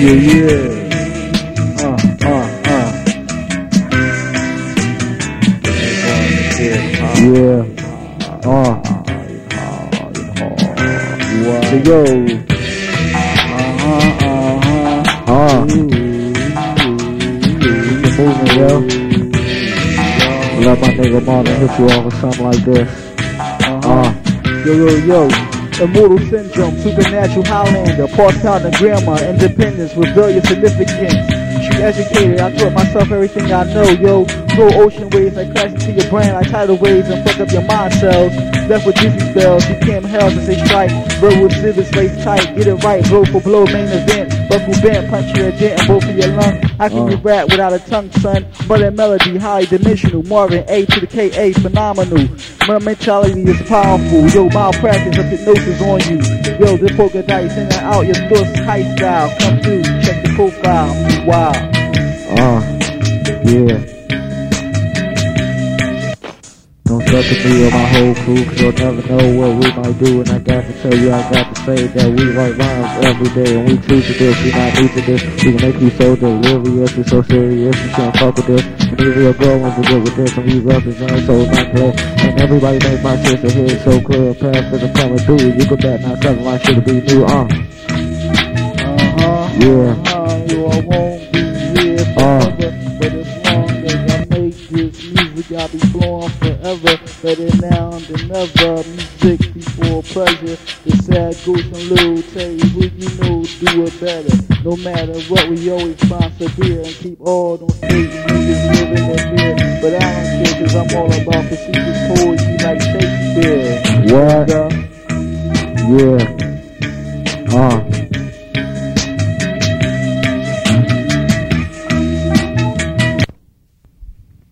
Yeah, yeah. Uh, uh, uh. Yeah. Uh. So yo. Uh-huh, uh-huh. Uh. Keep moving, yo. Let my nigga Marlon hit you off with something like this. Uh. Yo, yo, yo. Immortal syndrome, supernatural Highlander, part pound grammar, independence, rebellious significance. She educated, I taught myself everything I know, yo. Go ocean waves I crash into your brain like tidal waves and fuck up your mind cells. Left with dizzy spells, became hell as they strike. Bro with scissors, face tight, get it right, blow for blow, main event. Buckle bent, punch your dent in both of your lungs. How can you uh. rap without a tongue, son? Mother melody, high dimensional, Marvin A to the KA, phenomenal. My mentality is powerful, yo, malpractice of hypnosis on you. Yo, this poker dice, sending out your thoughts, high style. Come through, check the profile, wow. Uh. Yeah. Step to me or my whole crew, cause you'll never know what we might do. And I got to tell you, I got to say that we write rhymes every day. And we choose to this, we not new to this. We can make you so delirious, we so serious, you can't fuck with this. And these real girl ones are good with this, and we represent so not clear. And everybody make my shit the head so clear. Past is coming through, you can bet not seven, my shit will be new, uh. Uh-huh. Yeah. Uh-huh. Yo, I I'll be flowing forever. Better now than never. Music before pleasure. The sad goose and Lil Tay, who you know do it better. No matter what, we always persevere and keep all those stage niggas living in fear. But I don't care, cause I'm all about facetious poetry like Shakespeare. What? Yeah. Yeah.